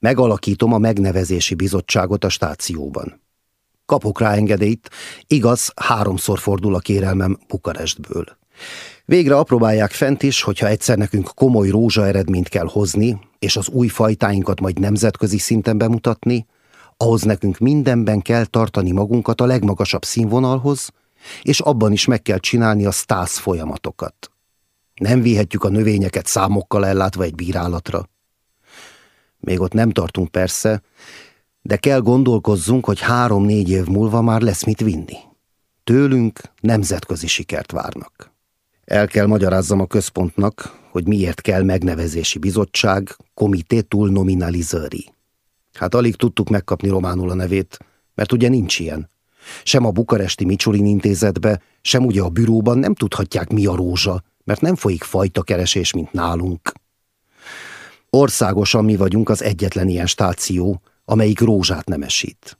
Megalakítom a megnevezési bizottságot a stációban. Kapok rá engedélyt, igaz, háromszor fordul a kérelmem Bukarestből. Végre apróbálják fent is, hogyha egyszer nekünk komoly rózsa eredményt kell hozni, és az új fajtáinkat majd nemzetközi szinten bemutatni, ahhoz nekünk mindenben kell tartani magunkat a legmagasabb színvonalhoz, és abban is meg kell csinálni a stász folyamatokat. Nem vihetjük a növényeket számokkal ellátva egy bírálatra. Még ott nem tartunk persze, de kell gondolkozzunk, hogy három-négy év múlva már lesz mit vinni. Tőlünk nemzetközi sikert várnak. El kell magyarázzam a központnak, hogy miért kell megnevezési bizottság, komité túl nominalizőri. Hát alig tudtuk megkapni románul a nevét, mert ugye nincs ilyen. Sem a bukaresti Micsulin intézetbe, sem ugye a büróban nem tudhatják mi a rózsa, mert nem folyik fajta keresés, mint nálunk. Országosan mi vagyunk az egyetlen ilyen stáció, amelyik rózsát nemesít.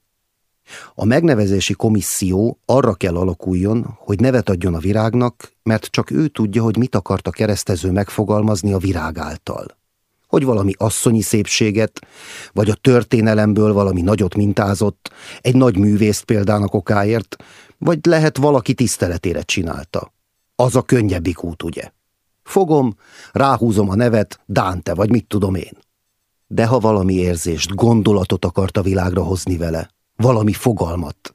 A megnevezési komisszió arra kell alakuljon, hogy nevet adjon a virágnak, mert csak ő tudja, hogy mit akart a keresztező megfogalmazni a virág által. Hogy valami asszonyi szépséget, vagy a történelemből valami nagyot mintázott, egy nagy művészt példának okáért, vagy lehet valaki tiszteletére csinálta. Az a könnyebbik út, ugye? Fogom, ráhúzom a nevet, Dante, vagy mit tudom én. De ha valami érzést, gondolatot akart a világra hozni vele, valami fogalmat.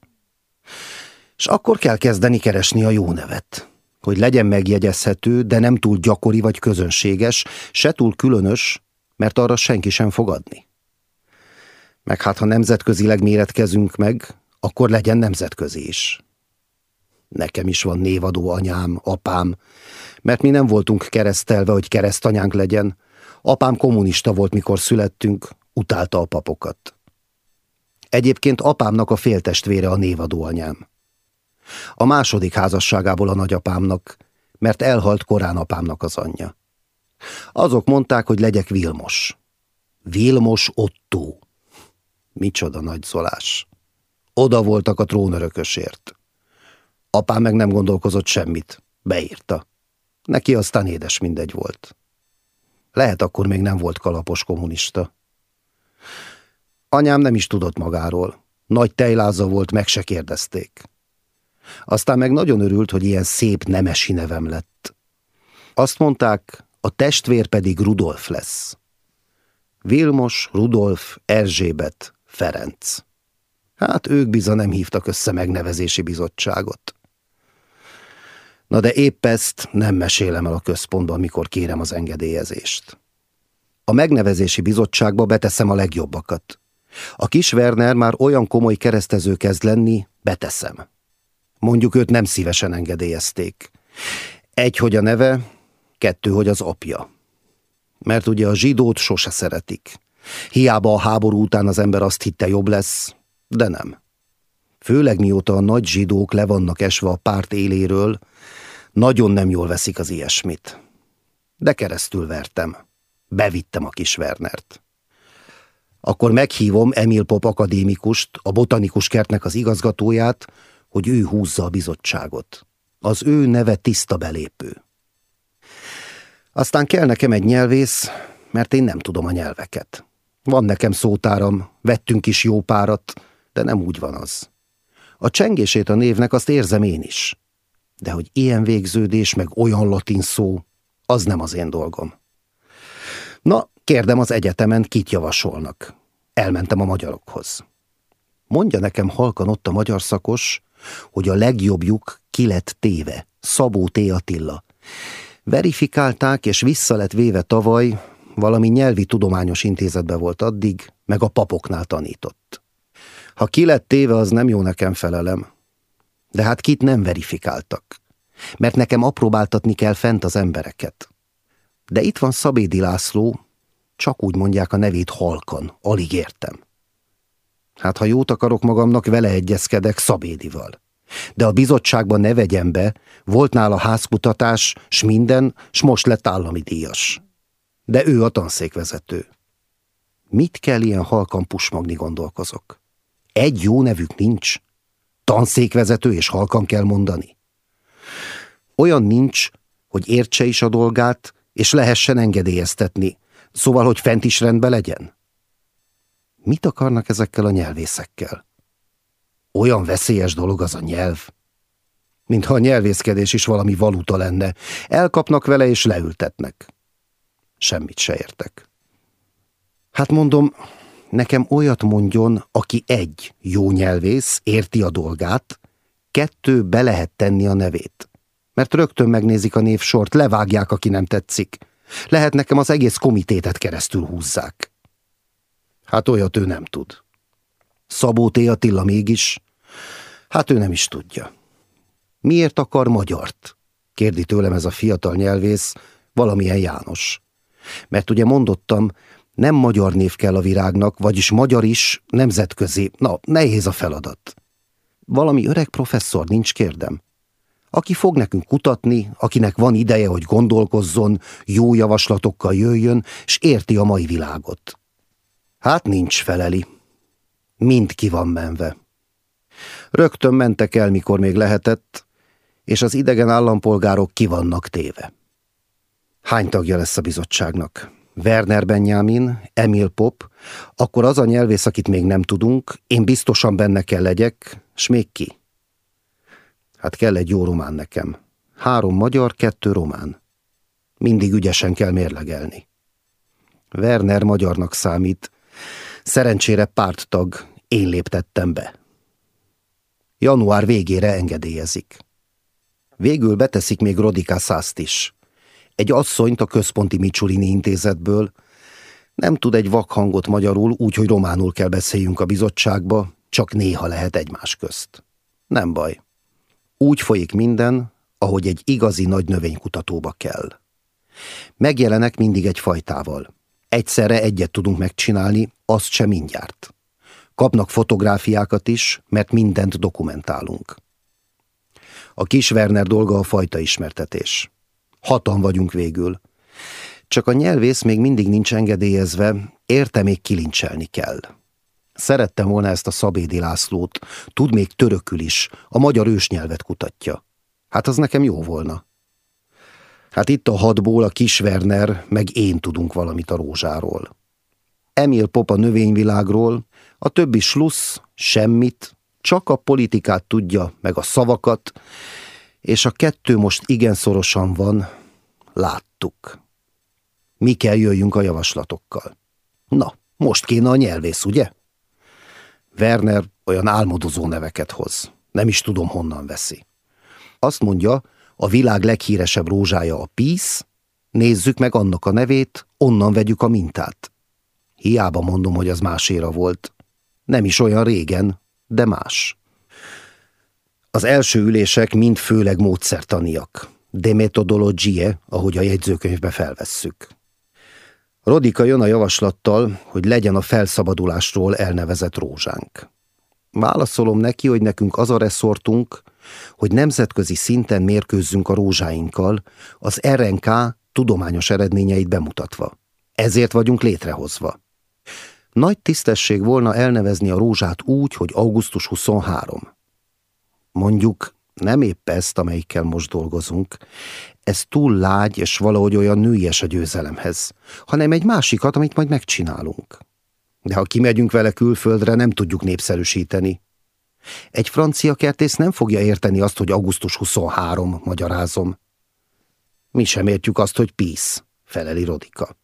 És akkor kell kezdeni keresni a jó nevet. Hogy legyen megjegyezhető, de nem túl gyakori vagy közönséges, se túl különös, mert arra senki sem fog adni. Meg hát, ha nemzetközileg méretkezünk meg, akkor legyen nemzetközi is. Nekem is van névadó anyám, apám, mert mi nem voltunk keresztelve, hogy keresztanyánk legyen. Apám kommunista volt, mikor születtünk, utálta a papokat. Egyébként apámnak a féltestvére a névadó anyám. A második házasságából a nagyapámnak, mert elhalt korán apámnak az anyja. Azok mondták, hogy legyek Vilmos. Vilmos Otto. Micsoda nagy zolás. Oda voltak a trónörökösért. Apám meg nem gondolkozott semmit. Beírta. Neki aztán édes mindegy volt. Lehet akkor még nem volt kalapos kommunista. Anyám nem is tudott magáról. Nagy tejláza volt, meg se kérdezték. Aztán meg nagyon örült, hogy ilyen szép nemesi nevem lett. Azt mondták, a testvér pedig Rudolf lesz. Vilmos, Rudolf, Erzsébet, Ferenc. Hát ők biza nem hívtak össze megnevezési bizottságot. Na de épp ezt nem mesélem el a központban, mikor kérem az engedélyezést. A megnevezési bizottságba beteszem a legjobbakat. A kis Werner már olyan komoly keresztező kezd lenni, beteszem. Mondjuk őt nem szívesen engedélyezték. Egy, hogy a neve, kettő, hogy az apja. Mert ugye a zsidót sose szeretik. Hiába a háború után az ember azt hitte jobb lesz, de nem. Főleg mióta a nagy zsidók le vannak esve a párt éléről, nagyon nem jól veszik az ilyesmit. De keresztül vertem. Bevittem a kis Wernert akkor meghívom Emil Pop akadémikust, a botanikus kertnek az igazgatóját, hogy ő húzza a bizottságot. Az ő neve tiszta belépő. Aztán kell nekem egy nyelvész, mert én nem tudom a nyelveket. Van nekem szótáram, vettünk is jó párat, de nem úgy van az. A csengését a névnek azt érzem én is. De hogy ilyen végződés, meg olyan latin szó, az nem az én dolgom. Na, Kérdem az egyetemen, kit javasolnak. Elmentem a magyarokhoz. Mondja nekem halkan ott a magyar szakos, hogy a legjobbjuk ki lett téve, Szabó T. Attila. Verifikálták, és vissza lett véve tavaly, valami nyelvi tudományos intézetbe volt addig, meg a papoknál tanított. Ha ki lett téve, az nem jó nekem felelem. De hát kit nem verifikáltak. Mert nekem apróbáltatni kell fent az embereket. De itt van Szabédi László, csak úgy mondják a nevét halkan, alig értem. Hát ha jót akarok magamnak, vele egyezkedek Szabédival. De a bizottságban ne vegyem be, volt nála házkutatás, s minden, s most lett állami díjas. De ő a tanszékvezető. Mit kell ilyen halkan pusmagni gondolkozok? Egy jó nevük nincs. Tanszékvezető és halkan kell mondani. Olyan nincs, hogy értse is a dolgát, és lehessen engedélyeztetni, Szóval, hogy fent is rendben legyen? Mit akarnak ezekkel a nyelvészekkel? Olyan veszélyes dolog az a nyelv. Mintha a nyelvészkedés is valami valuta lenne. Elkapnak vele és leültetnek. Semmit se értek. Hát mondom, nekem olyat mondjon, aki egy, jó nyelvész, érti a dolgát, kettő, be lehet tenni a nevét. Mert rögtön megnézik a névsort, levágják, aki nem tetszik. Lehet nekem az egész komitétet keresztül húzzák. Hát olyat ő nem tud. Szabó T. Attila mégis, hát ő nem is tudja. Miért akar magyart? Kérdi tőlem ez a fiatal nyelvész, valamilyen János. Mert ugye mondottam, nem magyar név kell a virágnak, vagyis magyar is, nemzetközi. Na, nehéz a feladat. Valami öreg professzor nincs, kérdem. Aki fog nekünk kutatni, akinek van ideje, hogy gondolkozzon, jó javaslatokkal jöjjön, s érti a mai világot. Hát nincs feleli. Mind ki van menve. Rögtön mentek el, mikor még lehetett, és az idegen állampolgárok ki vannak téve. Hány tagja lesz a bizottságnak? Werner Benjamin, Emil Pop, akkor az a nyelvész, akit még nem tudunk, én biztosan benne kell legyek, s még ki? Hát kell egy jó román nekem. Három magyar, kettő román. Mindig ügyesen kell mérlegelni. Werner magyarnak számít. Szerencsére párttag, én léptettem be. Január végére engedélyezik. Végül beteszik még Rodika Szászt is. Egy asszonyt a központi Micsulini intézetből. Nem tud egy vakhangot magyarul, úgyhogy románul kell beszéljünk a bizottságba, csak néha lehet egymás közt. Nem baj. Úgy folyik minden, ahogy egy igazi nagy növénykutatóba kell. Megjelenek mindig egy fajtával. Egyszerre egyet tudunk megcsinálni, azt sem mindjárt. Kapnak fotográfiákat is, mert mindent dokumentálunk. A kis Werner dolga a fajta ismertetés. Hatan vagyunk végül. Csak a nyelvész még mindig nincs engedélyezve, érte még kilincselni kell. Szerettem volna ezt a Szabédi Lászlót, tud még törökül is, a magyar ősnyelvet kutatja. Hát az nekem jó volna. Hát itt a hatból a kis Werner, meg én tudunk valamit a rózsáról. Emil Pop a növényvilágról, a többi slussz, semmit, csak a politikát tudja, meg a szavakat, és a kettő most igen szorosan van, láttuk. Mi kell jöjjünk a javaslatokkal. Na, most kéne a nyelvész, ugye? Werner olyan álmodozó neveket hoz. Nem is tudom, honnan veszi. Azt mondja, a világ leghíresebb rózsája a Peace, nézzük meg annak a nevét, onnan vegyük a mintát. Hiába mondom, hogy az máséra volt. Nem is olyan régen, de más. Az első ülések mind főleg módszertaniak. De metodologie, ahogy a jegyzőkönyvbe felvesszük. Rodika jön a javaslattal, hogy legyen a felszabadulásról elnevezett rózsánk. Válaszolom neki, hogy nekünk az a reszortunk, hogy nemzetközi szinten mérkőzzünk a rózsáinkkal, az RNK tudományos eredményeit bemutatva. Ezért vagyunk létrehozva. Nagy tisztesség volna elnevezni a rózsát úgy, hogy augusztus 23. Mondjuk nem épp ezt, amelyikkel most dolgozunk. Ez túl lágy, és valahogy olyan nőies a győzelemhez, hanem egy másikat, amit majd megcsinálunk. De ha kimegyünk vele külföldre, nem tudjuk népszerűsíteni. Egy francia kertész nem fogja érteni azt, hogy augusztus 23, magyarázom. Mi sem értjük azt, hogy peace, feleli Rodika.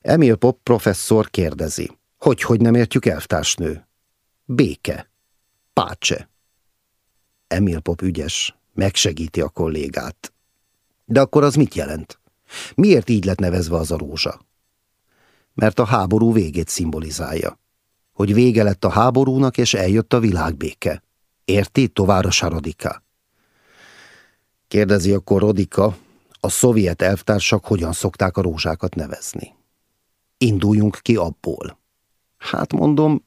Emil Pop professzor kérdezi. Hogy, hogy nem értjük elvtársnő? Béke. Pácse. Emil Pop ügyes, megsegíti a kollégát. De akkor az mit jelent? Miért így lett nevezve az a rózsa? Mert a háború végét szimbolizálja. Hogy vége lett a háborúnak, és eljött a világbéke. Érti, továrosa Rodika? Kérdezi akkor Rodika, a szovjet elvtársak hogyan szokták a rózsákat nevezni. Induljunk ki abból. Hát mondom,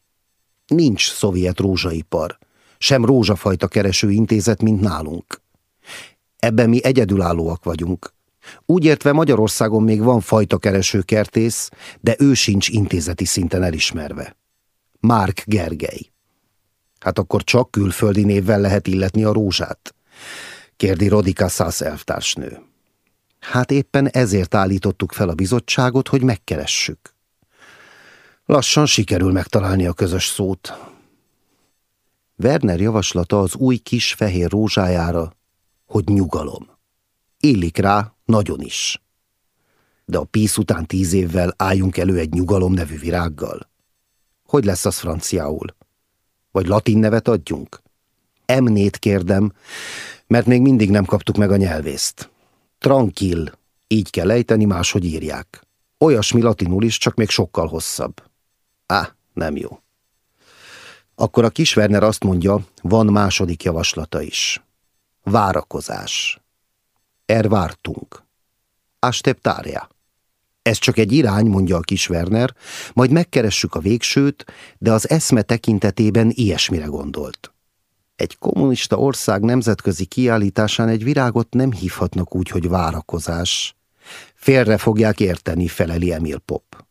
nincs szovjet rózsaipar sem rózsafajta kereső intézet, mint nálunk. Ebben mi egyedülállóak vagyunk. Úgy értve Magyarországon még van fajta kereső kertész, de ő sincs intézeti szinten elismerve. Márk Gergely. Hát akkor csak külföldi névvel lehet illetni a rózsát? Kérdi Rodika Szász elvtársnő. Hát éppen ezért állítottuk fel a bizottságot, hogy megkeressük. Lassan sikerül megtalálni a közös szót. Werner javaslata az új kis fehér rózsájára, hogy nyugalom. Illik rá nagyon is. De a písz után tíz évvel álljunk elő egy nyugalom nevű virággal. Hogy lesz az franciául? Vagy latin nevet adjunk? Emnét kérdem, mert még mindig nem kaptuk meg a nyelvészt. Tranquil, így kell ejteni, máshogy írják. Olyasmi latinul is, csak még sokkal hosszabb. Á, nem jó. Akkor a kis Werner azt mondja, van második javaslata is. Várakozás. Ervártunk. Asteptária. Ez csak egy irány, mondja a kis Werner, majd megkeressük a végsőt, de az eszme tekintetében ilyesmire gondolt. Egy kommunista ország nemzetközi kiállításán egy virágot nem hívhatnak úgy, hogy várakozás. Félre fogják érteni, feleli Emil Pop.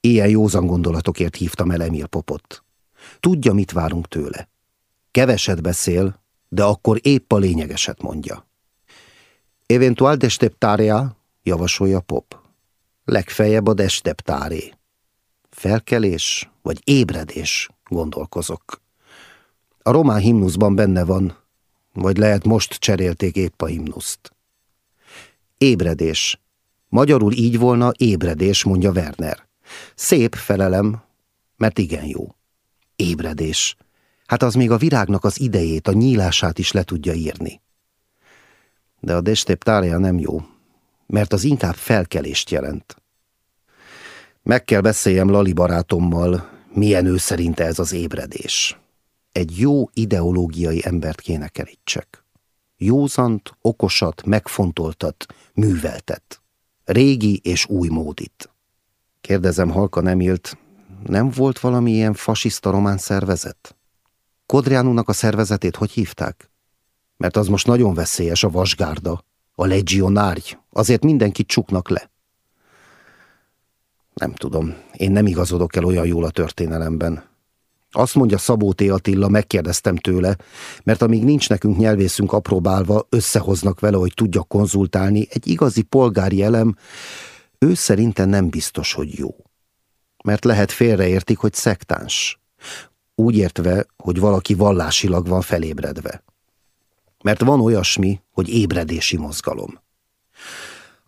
Ilyen józan gondolatokért hívtam el Emil Popot. Tudja, mit várunk tőle. Keveset beszél, de akkor épp a lényegeset mondja. Eventuál desteptária, javasolja Pop. Legfeljebb a desteptáré. Felkelés vagy ébredés, gondolkozok. A román himnuszban benne van, vagy lehet most cserélték épp a himnuszt. Ébredés. Magyarul így volna ébredés, mondja Werner. Szép felelem, mert igen jó. Ébredés. Hát az még a virágnak az idejét, a nyílását is le tudja írni. De a desteptária nem jó, mert az inkább felkelést jelent. Meg kell beszéljem Lali barátommal, milyen ő szerinte ez az ébredés. Egy jó ideológiai embert kéne kerítsek. Józant, okosat, megfontoltat, műveltet. Régi és új módit. Kérdezem halka nem élt, nem volt valami ilyen fasiszta román szervezet? Kodriánúnak a szervezetét hogy hívták? Mert az most nagyon veszélyes a vasgárda, a legionárgy, azért mindenkit csuknak le. Nem tudom, én nem igazodok el olyan jól a történelemben. Azt mondja Szabó T. Attila, megkérdeztem tőle, mert amíg nincs nekünk nyelvészünk apróbálva, összehoznak vele, hogy tudja konzultálni, egy igazi polgári elem, ő szerintem nem biztos, hogy jó. Mert lehet félreértik, hogy szektáns. Úgy értve, hogy valaki vallásilag van felébredve. Mert van olyasmi, hogy ébredési mozgalom.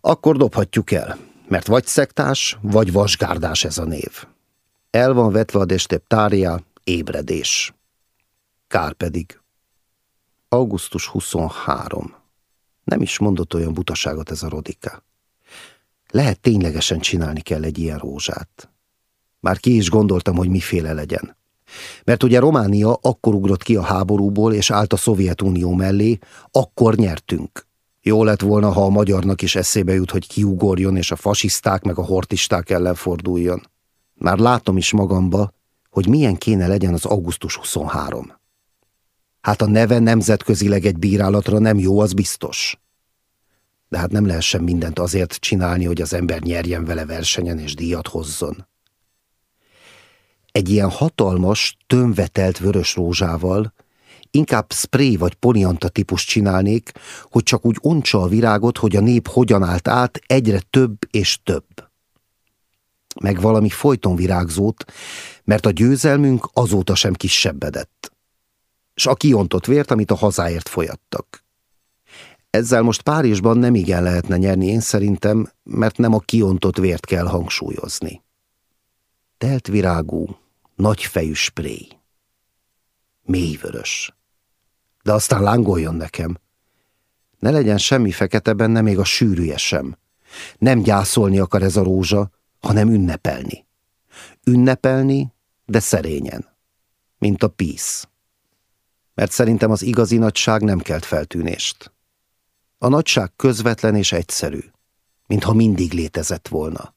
Akkor dobhatjuk el, mert vagy szektás, vagy vasgárdás ez a név. El van vetve a desteptária, ébredés. Kár pedig. Augusztus 23. Nem is mondott olyan butaságot ez a Rodika. Lehet ténylegesen csinálni kell egy ilyen rózsát. Már ki is gondoltam, hogy miféle legyen. Mert ugye Románia akkor ugrott ki a háborúból, és állt a Szovjetunió mellé, akkor nyertünk. Jó lett volna, ha a magyarnak is eszébe jut, hogy kiugorjon, és a fasiszták meg a hortisták ellen forduljon. Már látom is magamba, hogy milyen kéne legyen az augusztus 23. Hát a neve nemzetközileg egy bírálatra nem jó, az biztos. De hát nem lehessen mindent azért csinálni, hogy az ember nyerjen vele versenyen és díjat hozzon. Egy ilyen hatalmas, tömvetelt vörös rózsával inkább spray vagy polianta típus csinálnék, hogy csak úgy ontsa a virágot, hogy a nép hogyan állt át, egyre több és több. Meg valami folyton virágzót, mert a győzelmünk azóta sem kisebbedett. S a kiontott vért, amit a hazáért folyattak. Ezzel most Párizsban nem igen lehetne nyerni én szerintem, mert nem a kiontott vért kell hangsúlyozni. Telt virágú, nagyfejű spray. Mélyvörös. De aztán lángoljon nekem. Ne legyen semmi fekete benne, még a sűrűje sem. Nem gyászolni akar ez a rózsa, hanem ünnepelni. Ünnepelni, de szerényen. Mint a písz. Mert szerintem az igazi nagyság nem kelt feltűnést. A nagyság közvetlen és egyszerű, mintha mindig létezett volna.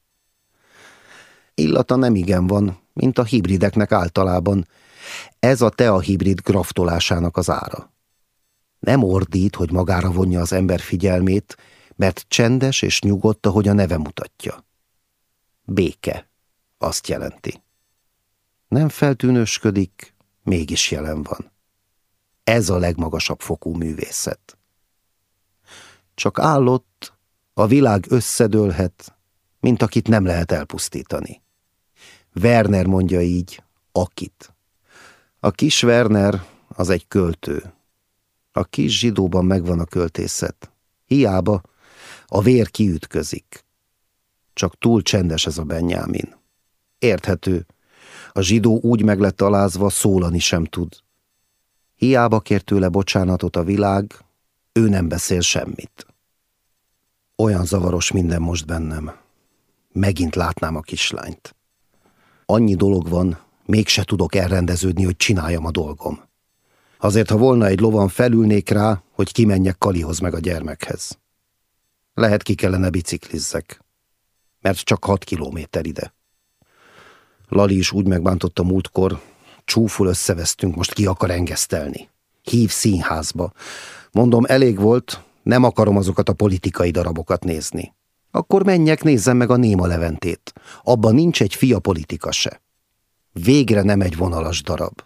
Illata nem igen van, mint a hibrideknek általában. Ez a tea hibrid graftolásának az ára. Nem ordít, hogy magára vonja az ember figyelmét, mert csendes és nyugodt, ahogy a neve mutatja. Béke, azt jelenti. Nem feltűnősködik, mégis jelen van. Ez a legmagasabb fokú művészet. Csak állott, a világ összedőlhet, mint akit nem lehet elpusztítani. Werner mondja így, akit. A kis Werner az egy költő. A kis zsidóban megvan a költészet. Hiába a vér kiütközik. Csak túl csendes ez a Benyámin. Érthető. A zsidó úgy meg lett alázva, szólani sem tud. Hiába kért tőle bocsánatot a világ, ő nem beszél semmit. Olyan zavaros minden most bennem. Megint látnám a kislányt. Annyi dolog van, mégse tudok elrendeződni, hogy csináljam a dolgom. Azért, ha volna egy lovan, felülnék rá, hogy kimenjek Kalihoz meg a gyermekhez. Lehet ki kellene biciklizzek, mert csak hat kilométer ide. Lali is úgy megbántotta múltkor, csúful összevesztünk, most ki akar engesztelni. Hív színházba. Mondom, elég volt, nem akarom azokat a politikai darabokat nézni. Akkor menjek, nézzem meg a Néma Leventét. Abban nincs egy fia politika se. Végre nem egy vonalas darab.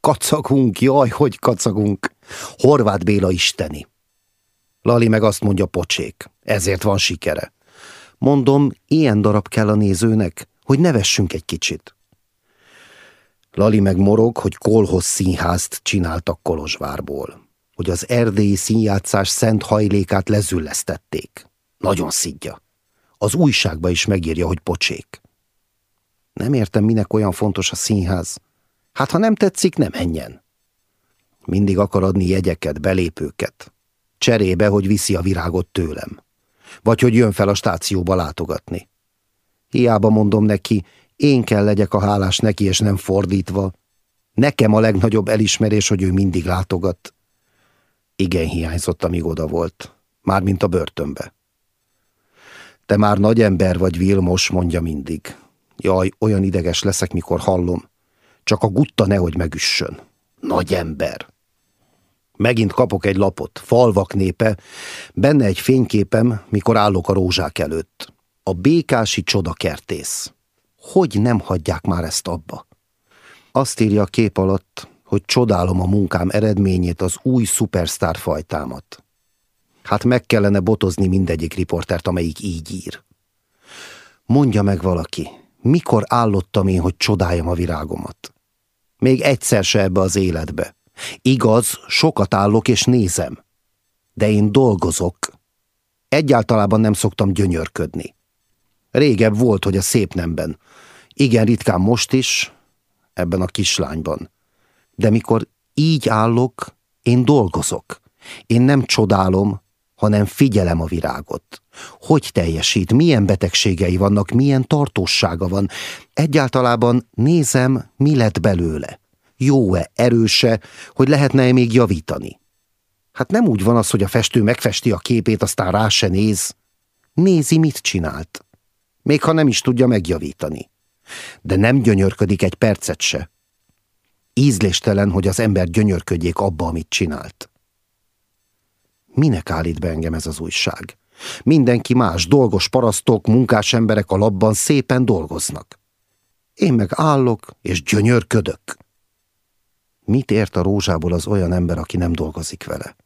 Kacagunk, jaj, hogy kacagunk. Horváth Béla isteni. Lali meg azt mondja pocsék, ezért van sikere. Mondom, ilyen darab kell a nézőnek, hogy nevessünk egy kicsit. Lali meg morog, hogy kolhoz színházt csináltak Kolozsvárból, hogy az erdélyi színjátszás szent hajlékát lezüllesztették. Nagyon szidja. Az újságba is megírja, hogy pocsék. Nem értem, minek olyan fontos a színház. Hát, ha nem tetszik, nem menjen. Mindig akar adni jegyeket, belépőket. Cserébe, hogy viszi a virágot tőlem. Vagy hogy jön fel a stációba látogatni. Hiába mondom neki, én kell legyek a hálás neki, és nem fordítva. Nekem a legnagyobb elismerés, hogy ő mindig látogat. Igen hiányzott, amíg oda volt. Mármint a börtönbe. Te már nagy ember vagy, Vilmos, mondja mindig. Jaj, olyan ideges leszek, mikor hallom. Csak a gutta nehogy megüssön. Nagy ember. Megint kapok egy lapot, falvak népe, benne egy fényképem, mikor állok a rózsák előtt. A békási csodakertész. Hogy nem hagyják már ezt abba? Azt írja a kép alatt, hogy csodálom a munkám eredményét, az új szupersztár fajtámat. Hát meg kellene botozni mindegyik riportert, amelyik így ír. Mondja meg valaki, mikor állottam én, hogy csodáljam a virágomat? Még egyszer se ebbe az életbe. Igaz, sokat állok és nézem. De én dolgozok. Egyáltalában nem szoktam gyönyörködni. Régebb volt, hogy a szép nemben. Igen, ritkán most is, ebben a kislányban. De mikor így állok, én dolgozok. Én nem csodálom, hanem figyelem a virágot. Hogy teljesít, milyen betegségei vannak, milyen tartósága van. Egyáltalában nézem, mi lett belőle. Jó-e, erőse, hogy lehetne-e még javítani. Hát nem úgy van az, hogy a festő megfesti a képét, aztán rá se néz. Nézi, mit csinált. Még ha nem is tudja megjavítani. De nem gyönyörködik egy percet se. Ízléstelen, hogy az ember gyönyörködjék abba, amit csinált. Minek állít be engem ez az újság? Mindenki más, dolgos parasztok, munkás emberek a labban szépen dolgoznak. Én meg állok és gyönyörködök. Mit ért a rózsából az olyan ember, aki nem dolgozik vele?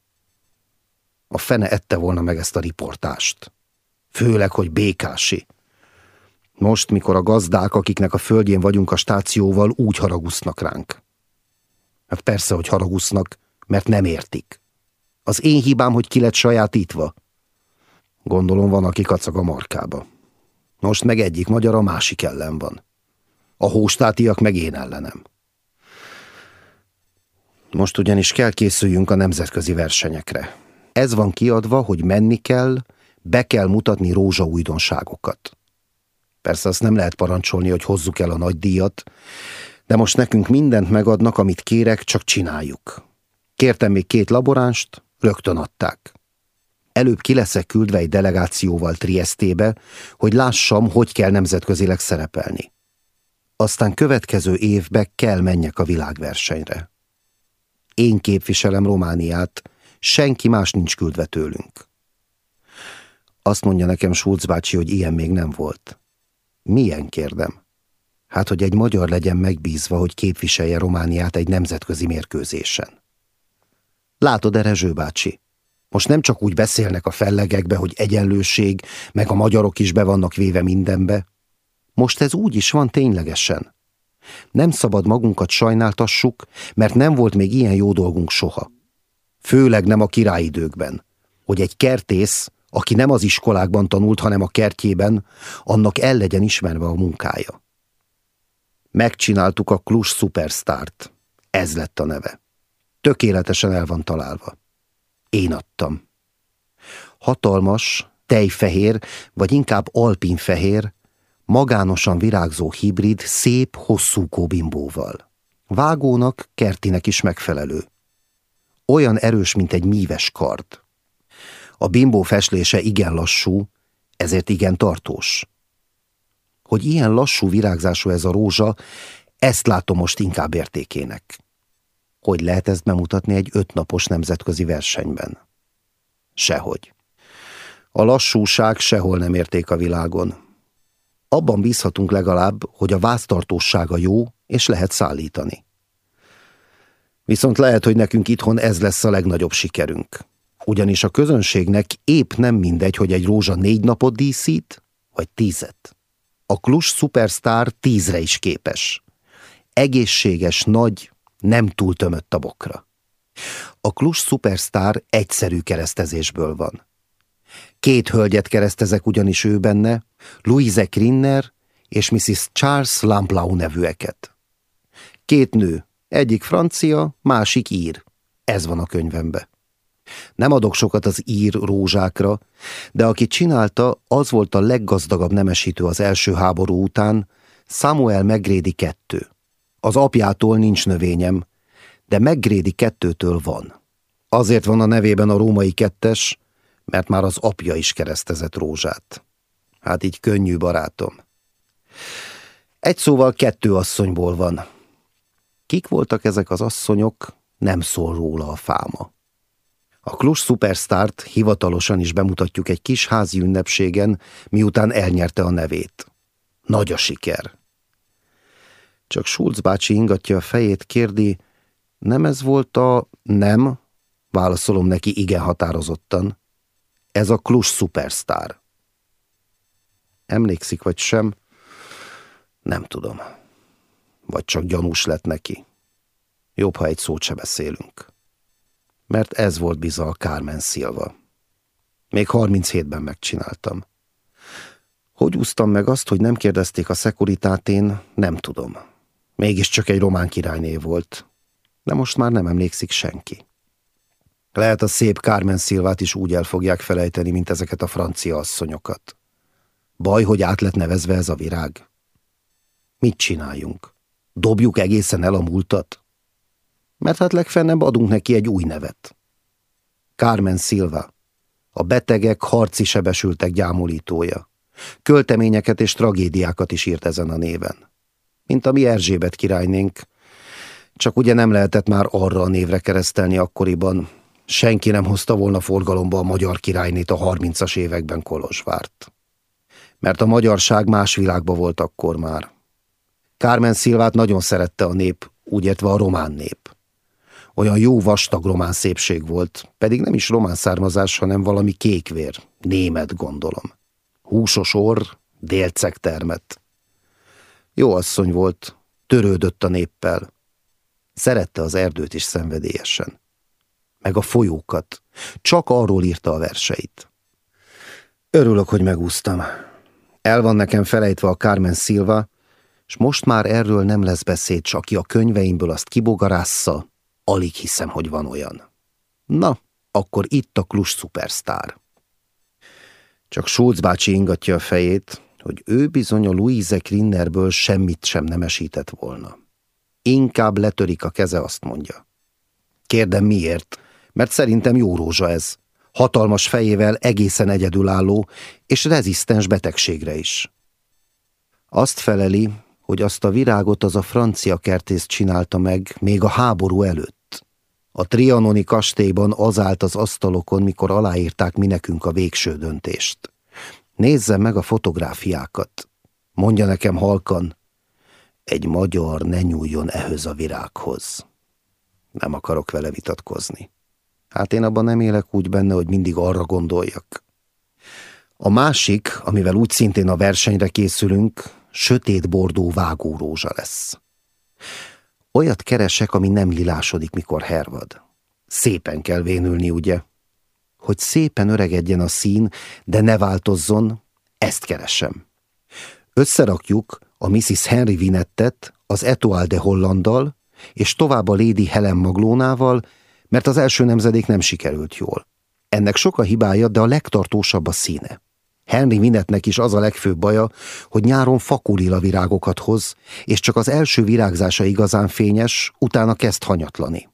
A fene ette volna meg ezt a riportást. Főleg, hogy békási. Most, mikor a gazdák, akiknek a földjén vagyunk a stációval, úgy haragusznak ránk. Hát persze, hogy haragusznak, mert nem értik. Az én hibám, hogy ki lett sajátítva. Gondolom van, aki kacag a markába. Most meg egyik magyar a másik ellen van. A hóstátiak meg én ellenem. Most ugyanis kell készüljünk a nemzetközi versenyekre. Ez van kiadva, hogy menni kell, be kell mutatni rózsa újdonságokat. Persze azt nem lehet parancsolni, hogy hozzuk el a nagy díjat, de most nekünk mindent megadnak, amit kérek, csak csináljuk. Kértem még két laboránst, Rögtön adták. Előbb ki leszek küldve egy delegációval Triestébe, hogy lássam, hogy kell nemzetközileg szerepelni. Aztán következő évbe kell menjek a világversenyre. Én képviselem Romániát, senki más nincs küldve tőlünk. Azt mondja nekem Schulz bácsi, hogy ilyen még nem volt. Milyen kérdem? Hát, hogy egy magyar legyen megbízva, hogy képviselje Romániát egy nemzetközi mérkőzésen. Látod, Erezső bácsi? Most nem csak úgy beszélnek a fellegekbe, hogy egyenlőség, meg a magyarok is be vannak véve mindenbe. Most ez úgy is van ténylegesen. Nem szabad magunkat sajnáltassuk, mert nem volt még ilyen jó dolgunk soha. Főleg nem a királyidőkben, hogy egy kertész, aki nem az iskolákban tanult, hanem a kertjében, annak el legyen ismerve a munkája. Megcsináltuk a Klus Superstart. Ez lett a neve. Tökéletesen el van találva. Én adtam. Hatalmas, tejfehér, vagy inkább alpinfehér, magánosan virágzó hibrid, szép, hosszú kóbimbóval. Vágónak, kertinek is megfelelő. Olyan erős, mint egy míves kard. A bimbó feslése igen lassú, ezért igen tartós. Hogy ilyen lassú virágzású ez a rózsa, ezt látom most inkább értékének. Hogy lehet ezt bemutatni egy ötnapos nemzetközi versenyben? Sehogy. A lassúság sehol nem érték a világon. Abban bízhatunk legalább, hogy a váztartósága jó, és lehet szállítani. Viszont lehet, hogy nekünk itthon ez lesz a legnagyobb sikerünk. Ugyanis a közönségnek épp nem mindegy, hogy egy rózsa négy napot díszít, vagy tízet. A Klus Superstar tízre is képes. Egészséges, nagy, nem túl tömött a bokra. A Klus Superstar egyszerű keresztezésből van. Két hölgyet keresztezek ugyanis ő benne, Louise Krinner és Mrs. Charles Lamplau nevűeket. Két nő, egyik francia, másik ír. Ez van a könyvembe. Nem adok sokat az ír rózsákra, de aki csinálta, az volt a leggazdagabb nemesítő az első háború után, Samuel Megrédi kettő. Az apjától nincs növényem, de Megrédi kettőtől van. Azért van a nevében a római kettes, mert már az apja is keresztezett rózsát. Hát így könnyű, barátom. Egy szóval kettő asszonyból van. Kik voltak ezek az asszonyok, nem szól róla a fáma. A Klus Superstart hivatalosan is bemutatjuk egy kis házi ünnepségen, miután elnyerte a nevét. Nagy a siker. Csak Schulz bácsi ingatja a fejét, kérdi, nem ez volt a... Nem, válaszolom neki igen határozottan. Ez a Klus Superstar. Emlékszik vagy sem? Nem tudom. Vagy csak gyanús lett neki. Jobb, ha egy szót se beszélünk. Mert ez volt bizal Carmen Silva. Még 37-ben megcsináltam. Hogy úsztam meg azt, hogy nem kérdezték a szekuritátén, nem tudom. Mégiscsak egy román királyné volt. De most már nem emlékszik senki. Lehet a szép Carmen Szilvát is úgy el fogják felejteni, mint ezeket a francia asszonyokat. Baj, hogy át lett nevezve ez a virág. Mit csináljunk? Dobjuk egészen el a múltat? Mert hát legfennebb adunk neki egy új nevet. Carmen Silva, a betegek, harci sebesültek gyámolítója. Költeményeket és tragédiákat is írt ezen a néven. Mint a mi Erzsébet királynénk, csak ugye nem lehetett már arra a névre keresztelni akkoriban, Senki nem hozta volna forgalomba a magyar királynét a harmincas években Kolozsvárt. Mert a magyarság más világba volt akkor már. Kármen Szilvát nagyon szerette a nép, úgy értve a román nép. Olyan jó vastag román szépség volt, pedig nem is román származás, hanem valami kékvér, német gondolom. Húsos orr, délceg termett. Jó asszony volt, törődött a néppel. Szerette az erdőt is szenvedélyesen meg a folyókat. Csak arról írta a verseit. Örülök, hogy megúsztam. El van nekem felejtve a Carmen Silva, és most már erről nem lesz beszéd, csak aki a könyveimből azt kibogarásza, alig hiszem, hogy van olyan. Na, akkor itt a Klus Superstar. Csak Schulz bácsi ingatja a fejét, hogy ő bizony a Louise Krinnerből semmit sem nemesített volna. Inkább letörik a keze, azt mondja. Kérdem miért, mert szerintem jó rózsa ez. Hatalmas fejével egészen egyedülálló, és rezisztens betegségre is. Azt feleli, hogy azt a virágot az a francia kertész csinálta meg még a háború előtt. A trianoni kastélyban az állt az asztalokon, mikor aláírták mi nekünk a végső döntést. Nézzem meg a fotográfiákat. Mondja nekem halkan, egy magyar ne nyúljon ehhez a virághoz. Nem akarok vele vitatkozni. Hát én abban nem élek úgy benne, hogy mindig arra gondoljak. A másik, amivel úgy szintén a versenyre készülünk, sötét bordó vágórózsa lesz. Olyat keresek, ami nem lilásodik, mikor hervad. Szépen kell vénülni, ugye? Hogy szépen öregedjen a szín, de ne változzon, ezt keresem. Összerakjuk a Mrs. Henry Vinettet az Etoile de Hollandal, és tovább a Lady Helen Maglónával, mert az első nemzedék nem sikerült jól. Ennek sok a hibája, de a legtartósabb a színe. Henry Vinetnek is az a legfőbb baja, hogy nyáron fakulila virágokat hoz, és csak az első virágzása igazán fényes, utána kezd hanyatlani.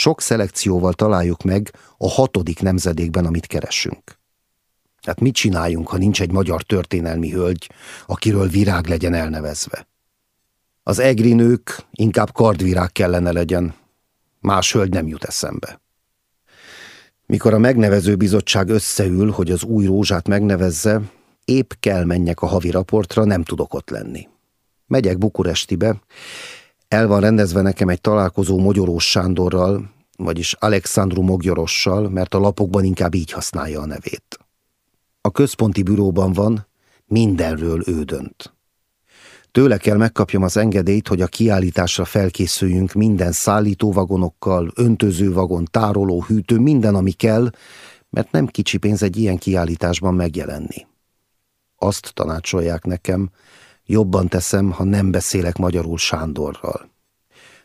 Sok szelekcióval találjuk meg a hatodik nemzedékben, amit keresünk. Hát mit csináljunk, ha nincs egy magyar történelmi hölgy, akiről virág legyen elnevezve? Az egri nők inkább kardvirág kellene legyen. Más hölgy nem jut eszembe. Mikor a megnevező bizottság összeül, hogy az új rózsát megnevezze, épp kell menjek a havi raportra, nem tudok ott lenni. Megyek Bukurestibe, el van rendezve nekem egy találkozó Mogyorós Sándorral, vagyis Alexandru Mogyorossal, mert a lapokban inkább így használja a nevét. A központi büróban van, mindenről ő dönt. Tőle kell megkapjam az engedélyt, hogy a kiállításra felkészüljünk minden szállítóvagonokkal, öntözővagon, tároló, hűtő, minden, ami kell, mert nem kicsi pénz egy ilyen kiállításban megjelenni. Azt tanácsolják nekem, jobban teszem, ha nem beszélek magyarul Sándorral.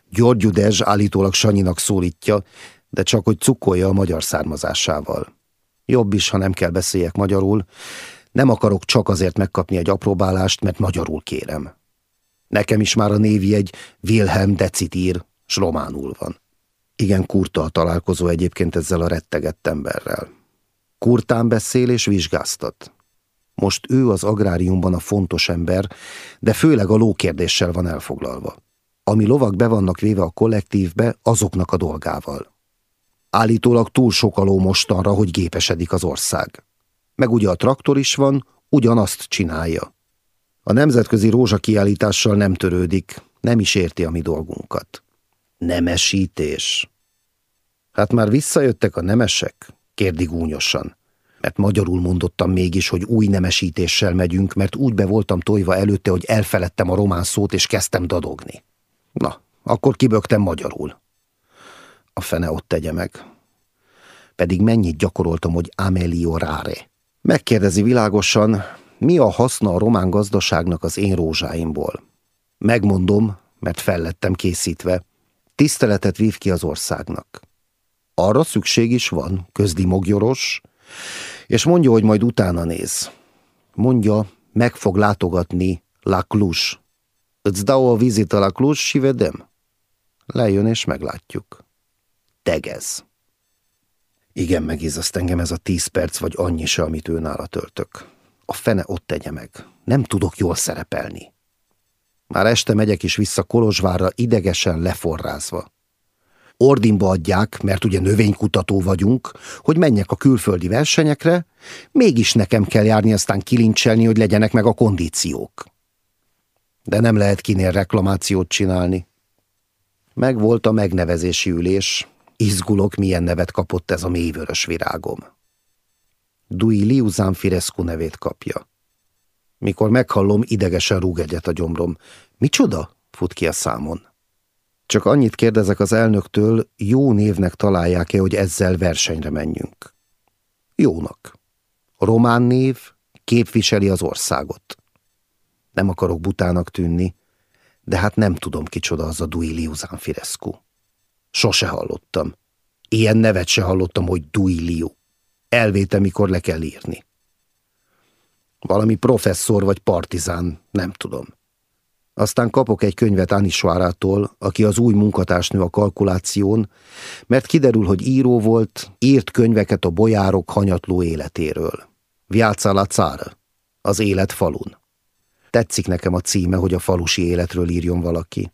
György Dezs állítólag Sanyinak szólítja, de csak hogy cukkolja a magyar származásával. Jobb is, ha nem kell beszéljek magyarul, nem akarok csak azért megkapni egy apróbálást, mert magyarul kérem. Nekem is már a névjegy Wilhelm Decitír, s románul van. Igen kurta a találkozó egyébként ezzel a rettegett emberrel. Kurtán beszél és vizsgáztat. Most ő az agráriumban a fontos ember, de főleg a lókérdéssel van elfoglalva. Ami lovak be vannak véve a kollektívbe, azoknak a dolgával. Állítólag túl sok a ló mostanra, hogy gépesedik az ország meg ugye a traktor is van, ugyanazt csinálja. A nemzetközi rózsakiállítással nem törődik, nem is érti a mi dolgunkat. Nemesítés. Hát már visszajöttek a nemesek? kérdi gúnyosan. Mert magyarul mondottam mégis, hogy új nemesítéssel megyünk, mert úgy be voltam tojva előtte, hogy elfeledtem a román szót, és kezdtem dadogni. Na, akkor kibögtem magyarul. A fene ott tegye meg. Pedig mennyit gyakoroltam, hogy ameliorare. Megkérdezi világosan, mi a haszna a román gazdaságnak az én rózsáimból. Megmondom, mert fellettem készítve. Tiszteletet vív ki az országnak. Arra szükség is van, közdi mogyoros, és mondja, hogy majd utána néz. Mondja, meg fog látogatni La Cluj. Îți dau a vizită la Cluj și vedem. Lejön és meglátjuk. Tegez. Igen, megizaszt engem ez a tíz perc, vagy annyi se, amit ő nála töltök. A fene ott tegye meg. Nem tudok jól szerepelni. Már este megyek is vissza Kolozsvárra idegesen leforrázva. Ordinba adják, mert ugye növénykutató vagyunk, hogy menjek a külföldi versenyekre, mégis nekem kell járni aztán kilincselni, hogy legyenek meg a kondíciók. De nem lehet kinél reklamációt csinálni. Meg volt a megnevezési ülés, Izgulok, milyen nevet kapott ez a mélyvörös virágom. Dui Liu Zanfirescu nevét kapja. Mikor meghallom, idegesen rúg egyet a gyomrom. Micsoda? Fut ki a számon. Csak annyit kérdezek az elnöktől, jó névnek találják-e, hogy ezzel versenyre menjünk. Jónak. Román név képviseli az országot. Nem akarok butának tűnni, de hát nem tudom kicsoda az a Duiliu Zanfirescu. Sose hallottam. Ilyen nevet se hallottam, hogy Duiliu. Elvéte, mikor le kell írni. Valami professzor vagy partizán, nem tudom. Aztán kapok egy könyvet Anisvárától, aki az új munkatársnő a kalkuláción, mert kiderül, hogy író volt, írt könyveket a bolyárok hanyatló életéről. Viáca la az élet falun. Tetszik nekem a címe, hogy a falusi életről írjon valaki.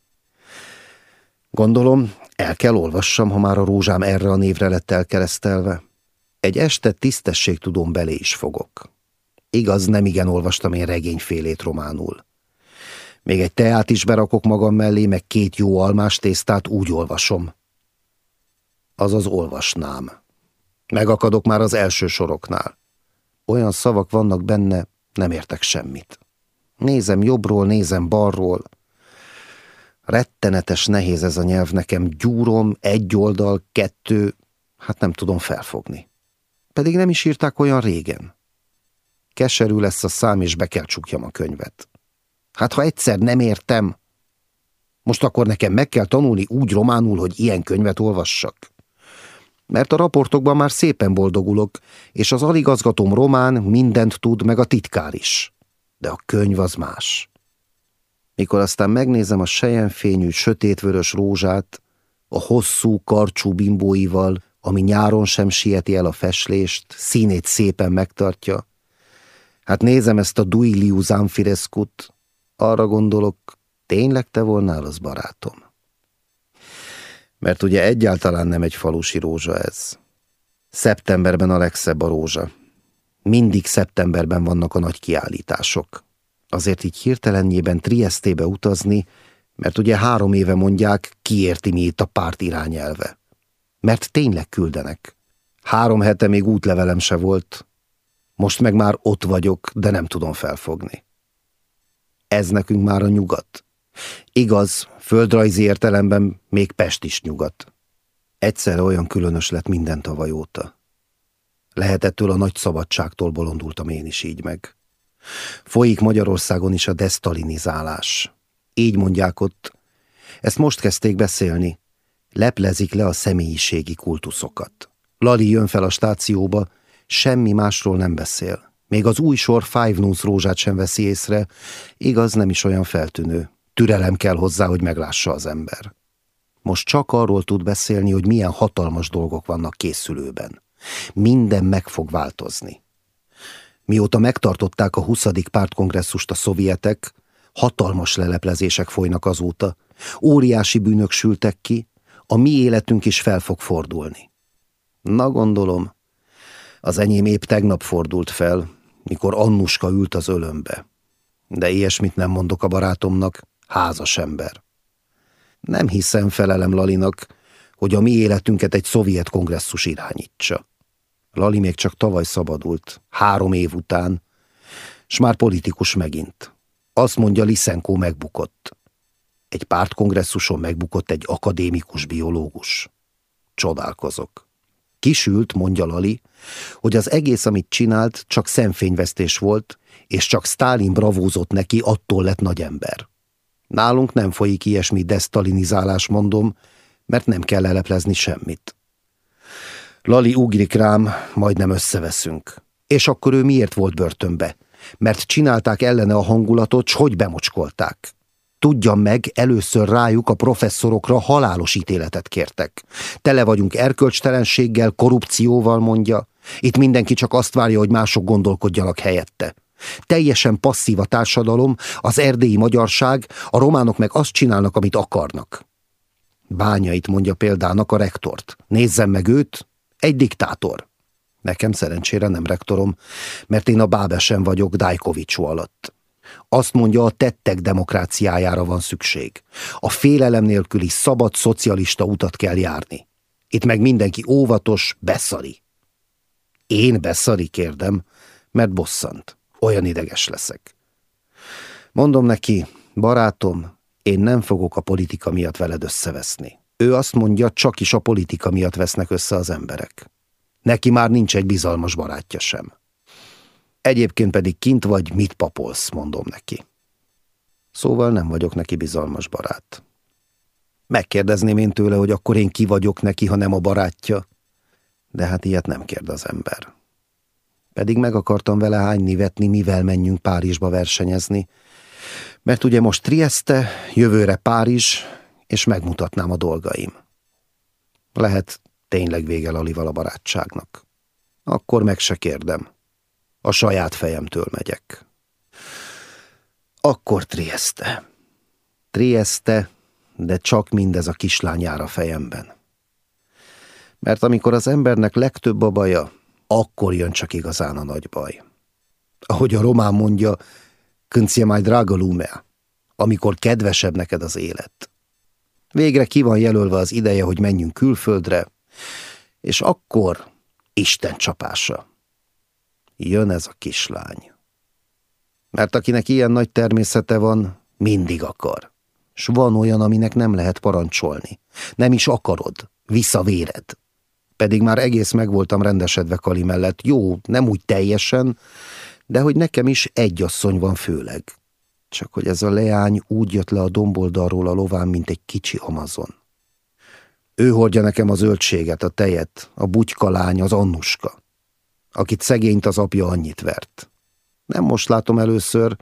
Gondolom, el kell olvassam, ha már a rózsám erre a névre lett elkeresztelve. Egy este tisztességtudón belé is fogok. Igaz, nem igen olvastam én regényfélét románul. Még egy teát is berakok magam mellé, meg két jó almás tésztát úgy olvasom. Azaz olvasnám. Megakadok már az első soroknál. Olyan szavak vannak benne, nem értek semmit. Nézem jobbról, nézem balról. Rettenetes nehéz ez a nyelv nekem, gyúrom, egy oldal, kettő, hát nem tudom felfogni. Pedig nem is írták olyan régen. Keserű lesz a szám, és be kell csukjam a könyvet. Hát ha egyszer nem értem, most akkor nekem meg kell tanulni úgy románul, hogy ilyen könyvet olvassak. Mert a raportokban már szépen boldogulok, és az aligazgatóm román mindent tud, meg a titkár is. De a könyv az más. Mikor aztán megnézem a sejenfényű, sötétvörös rózsát, a hosszú, karcsú bimbóival, ami nyáron sem sieti el a feslést, színét szépen megtartja. Hát nézem ezt a Duiliu Zamfireskut, arra gondolok, tényleg te volnál az barátom? Mert ugye egyáltalán nem egy falusi rózsa ez. Szeptemberben a legszebb a rózsa. Mindig szeptemberben vannak a nagy kiállítások. Azért így hirtelenjében Triestébe utazni, mert ugye három éve mondják, kiérti mi itt a párt irányelve. Mert tényleg küldenek. Három hete még útlevelem se volt. Most meg már ott vagyok, de nem tudom felfogni. Ez nekünk már a nyugat. Igaz, földrajzi értelemben még Pest is nyugat. Egyszer olyan különös lett minden tavaly óta. Lehetettől a nagy szabadságtól bolondultam én is így meg. Folyik Magyarországon is a desztalinizálás. Így mondják ott. Ezt most kezdték beszélni. Leplezik le a személyiségi kultuszokat. Lali jön fel a stációba, semmi másról nem beszél. Még az új sor Five News rózsát sem veszi észre, igaz nem is olyan feltűnő. Türelem kell hozzá, hogy meglássa az ember. Most csak arról tud beszélni, hogy milyen hatalmas dolgok vannak készülőben. Minden meg fog változni. Mióta megtartották a 20. pártkongresszust a szovjetek, hatalmas leleplezések folynak azóta, óriási bűnök sültek ki, a mi életünk is fel fog fordulni. Na gondolom, az enyém épp tegnap fordult fel, mikor Annuska ült az ölömbe. De ilyesmit nem mondok a barátomnak, házas ember. Nem hiszem felelem Lalinak, hogy a mi életünket egy szovjet kongresszus irányítsa. Lali még csak tavaly szabadult, három év után, s már politikus megint. Azt mondja, Liszenkó megbukott. Egy pártkongresszuson megbukott egy akadémikus biológus. Csodálkozok. Kisült, mondja Lali, hogy az egész, amit csinált, csak szemfényvesztés volt, és csak Stálin bravózott neki, attól lett nagy ember. Nálunk nem folyik ilyesmi desztalinizálás, mondom, mert nem kell leleplezni semmit. Lali ugrik rám, majdnem összeveszünk. És akkor ő miért volt börtönbe? Mert csinálták ellene a hangulatot, s hogy bemocskolták. Tudjam meg, először rájuk a professzorokra halálos ítéletet kértek. Tele vagyunk erkölcstelenséggel, korrupcióval, mondja. Itt mindenki csak azt várja, hogy mások gondolkodjanak helyette. Teljesen passzív a társadalom, az erdélyi magyarság, a románok meg azt csinálnak, amit akarnak. Bányait mondja példának a rektort. Nézzem meg őt, egy diktátor. Nekem szerencsére nem rektorom, mert én a Bábesen vagyok Dajkovicsó alatt. Azt mondja, a tettek demokráciájára van szükség. A félelem nélküli szabad szocialista utat kell járni. Itt meg mindenki óvatos, beszari. Én beszari, kérdem, mert bosszant. Olyan ideges leszek. Mondom neki, barátom, én nem fogok a politika miatt veled összeveszni. Ő azt mondja, csak is a politika miatt vesznek össze az emberek. Neki már nincs egy bizalmas barátja sem. Egyébként pedig kint vagy, mit papolsz, mondom neki. Szóval nem vagyok neki bizalmas barát. Megkérdezném én tőle, hogy akkor én ki vagyok neki, ha nem a barátja. De hát ilyet nem kérd az ember. Pedig meg akartam vele hányni vetni, mivel menjünk Párizsba versenyezni. Mert ugye most Trieste, jövőre Párizs, és megmutatnám a dolgaim. Lehet tényleg vége Lalival a barátságnak. Akkor meg se kérdem. A saját fejemtől megyek. Akkor Trieste. Trieste, de csak mindez a kislány jár a fejemben. Mert amikor az embernek legtöbb a baja, akkor jön csak igazán a nagy baj. Ahogy a román mondja, când majd draga lumea, amikor kedvesebb neked az élet. Végre ki van jelölve az ideje, hogy menjünk külföldre, és akkor Isten csapása. Jön ez a kislány. Mert akinek ilyen nagy természete van, mindig akar. S van olyan, aminek nem lehet parancsolni. Nem is akarod, visszavéred. Pedig már egész meg voltam rendesedve Kali mellett. Jó, nem úgy teljesen, de hogy nekem is egy asszony van főleg. Csak hogy ez a leány úgy jött le a domboldalról a lován, mint egy kicsi amazon. Ő hordja nekem a zöldséget, a tejet, a bugykalány, az annuska, akit szegényt az apja annyit vert. Nem most látom először,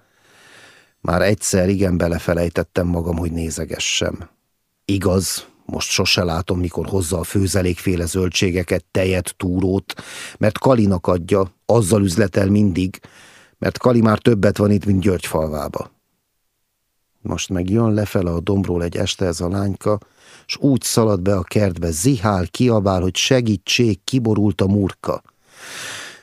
már egyszer igen belefelejtettem magam, hogy nézegessem. Igaz, most sose látom, mikor hozza a főzelékféle zöldségeket, tejet, túrót, mert Kalinak adja, azzal üzletel mindig, mert Kali már többet van itt, mint Györgyfalvába. Most meg jön lefele a dombról egy este ez a lányka, s úgy szalad be a kertbe, zihál, kiabál, hogy segítség, kiborult a murka.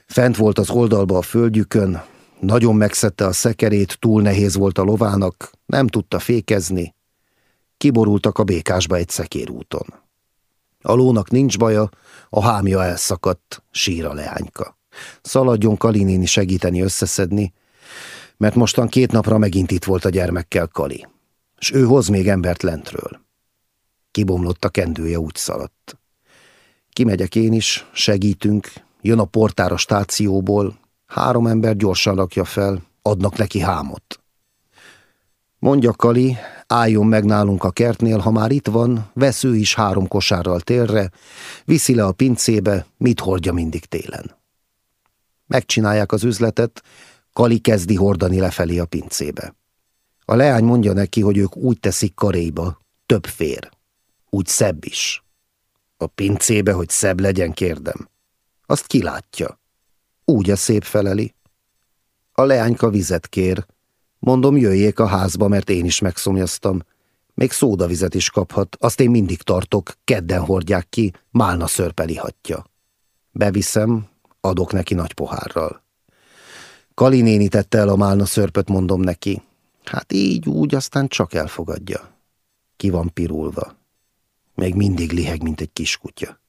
Fent volt az oldalba a földjükön, nagyon megszette a szekerét, túl nehéz volt a lovának, nem tudta fékezni. Kiborultak a békásba egy szekérúton. A lónak nincs baja, a hámja elszakadt, sír a leányka. Szaladjon Kalinéni segíteni összeszedni, mert mostan két napra megint itt volt a gyermekkel Kali, és ő hoz még embert lentről. Kibomlott a kendője, úgy szaladt. Kimegyek én is, segítünk, jön a portár a stációból, három ember gyorsan rakja fel, adnak neki hámot. Mondja Kali, álljon meg nálunk a kertnél, ha már itt van, vesz ő is három kosárral térre, viszi le a pincébe, mit hordja mindig télen. Megcsinálják az üzletet, Kali kezdi hordani lefelé a pincébe. A leány mondja neki, hogy ők úgy teszik karéba, több fér. Úgy szebb is. A pincébe, hogy szebb legyen, kérdem. Azt kilátja. Úgy a szép feleli. A leányka vizet kér. Mondom, jöjjék a házba, mert én is megszomjaztam. Még szódavizet is kaphat, azt én mindig tartok, kedden hordják ki, málna szörpelihatja. Beviszem, adok neki nagy pohárral. Kali néni tette el a málna szörpöt, mondom neki. Hát így, úgy, aztán csak elfogadja. Ki van pirulva. Még mindig liheg, mint egy kiskutya.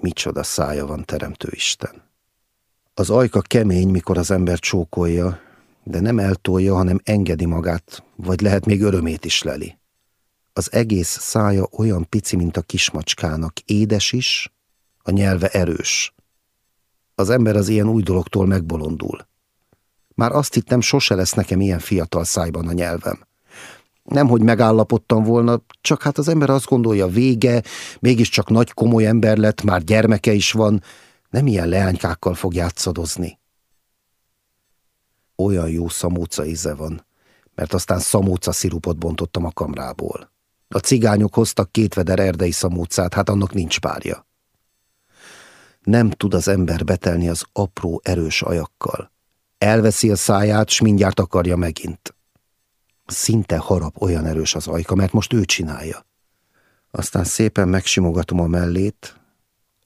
Micsoda szája van, teremtő Isten. Az ajka kemény, mikor az ember csókolja, de nem eltolja, hanem engedi magát, vagy lehet még örömét is leli. Az egész szája olyan pici, mint a kismacskának, édes is, a nyelve erős. Az ember az ilyen új dologtól megbolondul. Már azt hittem, sose lesz nekem ilyen fiatal szájban a nyelvem. Nemhogy megállapodtam volna, csak hát az ember azt gondolja vége, mégiscsak nagy komoly ember lett, már gyermeke is van, nem ilyen leánykákkal fog játszadozni. Olyan jó szamóca íze van, mert aztán szamóca szirupot bontottam a kamrából. A cigányok hoztak két veder erdei szamócát, hát annak nincs párja. Nem tud az ember betelni az apró, erős ajakkal. Elveszi a száját, s mindjárt akarja megint. Szinte harap olyan erős az ajka, mert most ő csinálja. Aztán szépen megsimogatom a mellét,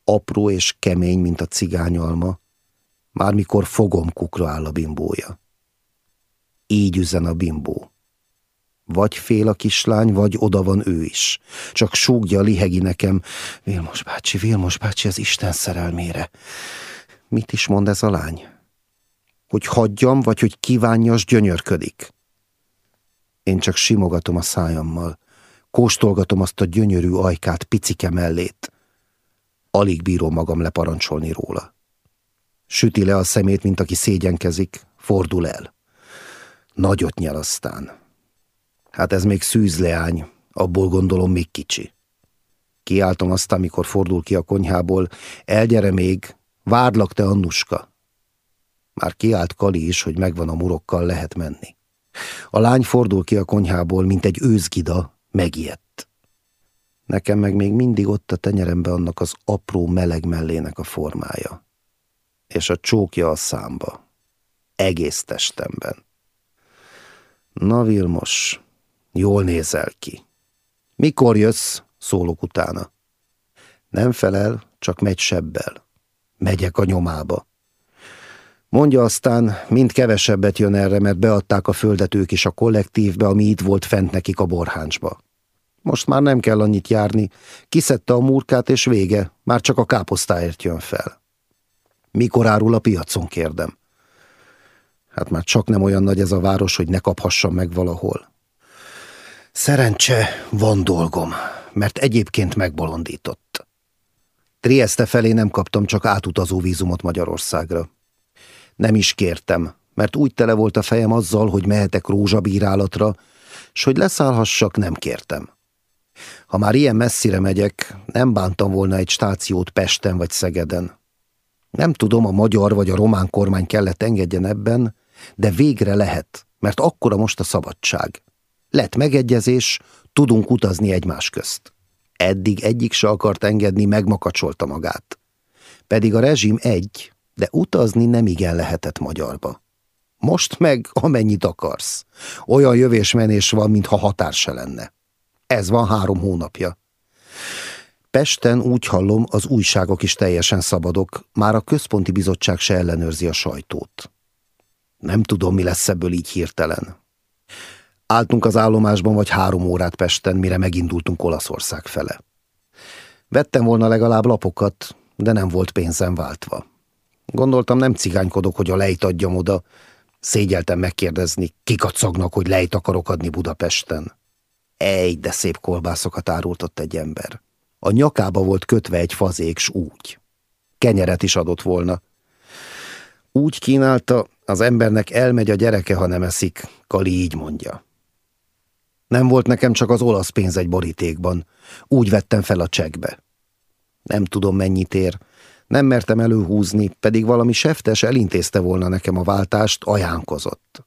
apró és kemény, mint a cigányalma, már mikor fogom kukra áll a bimbója. Így üzen a bimbó. Vagy fél a kislány, vagy oda van ő is. Csak súgja lihegi nekem. Vilmos bácsi, Vilmos bácsi, az Isten szerelmére. Mit is mond ez a lány? Hogy hagyjam, vagy hogy kívánjas, gyönyörködik. Én csak simogatom a szájammal. Kóstolgatom azt a gyönyörű ajkát picike mellét. Alig bírom magam leparancsolni róla. Süti le a szemét, mint aki szégyenkezik, fordul el. Nagyot nyel aztán. Hát ez még szűzleány, abból gondolom még kicsi. Kiáltom aztán, mikor fordul ki a konyhából, elgyere még, várlak te Annuska. Már kiállt Kali is, hogy megvan a murokkal, lehet menni. A lány fordul ki a konyhából, mint egy őzgida, megijedt. Nekem meg még mindig ott a tenyerembe annak az apró meleg mellének a formája. És a csókja a számba. Egész testemben. Na Vilmos, jól nézel ki. Mikor jössz? Szólok utána. Nem felel, csak megy sebbel. Megyek a nyomába. Mondja aztán, mind kevesebbet jön erre, mert beadták a földet ők is a kollektívbe, ami itt volt fent nekik a borháncsba. Most már nem kell annyit járni, kiszedte a murkát és vége, már csak a káposztáért jön fel. Mikor árul a piacon, kérdem. Hát már csak nem olyan nagy ez a város, hogy ne kaphassam meg valahol. Szerencse, van dolgom, mert egyébként megbolondított. Trieste felé nem kaptam csak átutazó vízumot Magyarországra. Nem is kértem, mert úgy tele volt a fejem azzal, hogy mehetek rózsabírálatra, s hogy leszállhassak, nem kértem. Ha már ilyen messzire megyek, nem bántam volna egy stációt Pesten vagy Szegeden. Nem tudom, a magyar vagy a román kormány kellett engedjen ebben, de végre lehet, mert akkora most a szabadság. Lett megegyezés, tudunk utazni egymás közt. Eddig egyik se akart engedni, megmakacsolta magát. Pedig a rezsim egy, de utazni nem igen lehetett magyarba. Most meg amennyit akarsz. Olyan jövésmenés van, mintha határ se lenne. Ez van három hónapja. Pesten úgy hallom, az újságok is teljesen szabadok, már a központi bizottság se ellenőrzi a sajtót. Nem tudom, mi lesz ebből így hirtelen. Álltunk az állomásban vagy három órát Pesten, mire megindultunk Olaszország fele. Vettem volna legalább lapokat, de nem volt pénzem váltva. Gondoltam, nem cigánykodok, hogy a lejt adjam oda. Szégyeltem megkérdezni, kikacagnak, hogy lejt akarok adni Budapesten. Egy, de szép kolbászokat árult ott egy ember. A nyakába volt kötve egy fazék, s úgy. Kenyeret is adott volna. Úgy kínálta, az embernek elmegy a gyereke, ha nem eszik, Kali így mondja. Nem volt nekem csak az olasz pénz egy borítékban. Úgy vettem fel a csekbe. Nem tudom, mennyit ér. Nem mertem előhúzni, pedig valami seftes elintézte volna nekem a váltást, ajánkozott.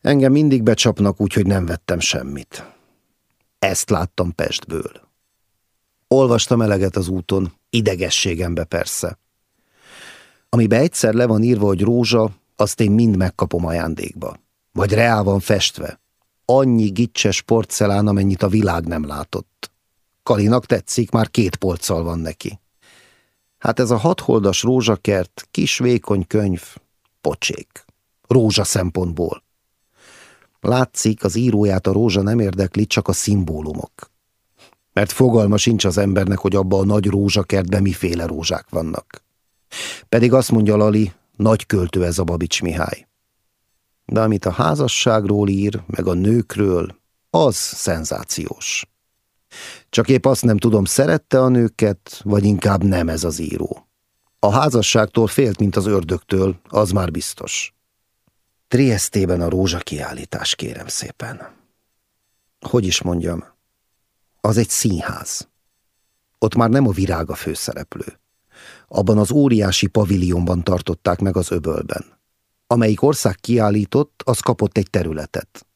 Engem mindig becsapnak, úgyhogy nem vettem semmit. Ezt láttam Pestből. Olvastam eleget az úton, idegességembe persze. Amiben egyszer le van írva, hogy rózsa, azt én mind megkapom ajándékba. Vagy reál van festve. Annyi gicses porcelán, amennyit a világ nem látott. Kalinak tetszik, már két polccal van neki. Hát ez a hatholdas rózsakert, kis vékony könyv, pocsék. Rózsa szempontból. Látszik, az íróját a rózsa nem érdekli, csak a szimbólumok. Mert fogalma sincs az embernek, hogy abba a nagy rózsakertben miféle rózsák vannak. Pedig azt mondja Lali, nagy költő ez a Babics Mihály. De amit a házasságról ír, meg a nőkről, az szenzációs. Csak épp azt nem tudom, szerette a nőket, vagy inkább nem ez az író. A házasságtól félt, mint az ördögtől, az már biztos. Triestében a rózsa kiállítás, kérem szépen. Hogy is mondjam, az egy színház. Ott már nem a virág a főszereplő. Abban az óriási pavilionban tartották meg az öbölben. Amelyik ország kiállított, az kapott egy területet.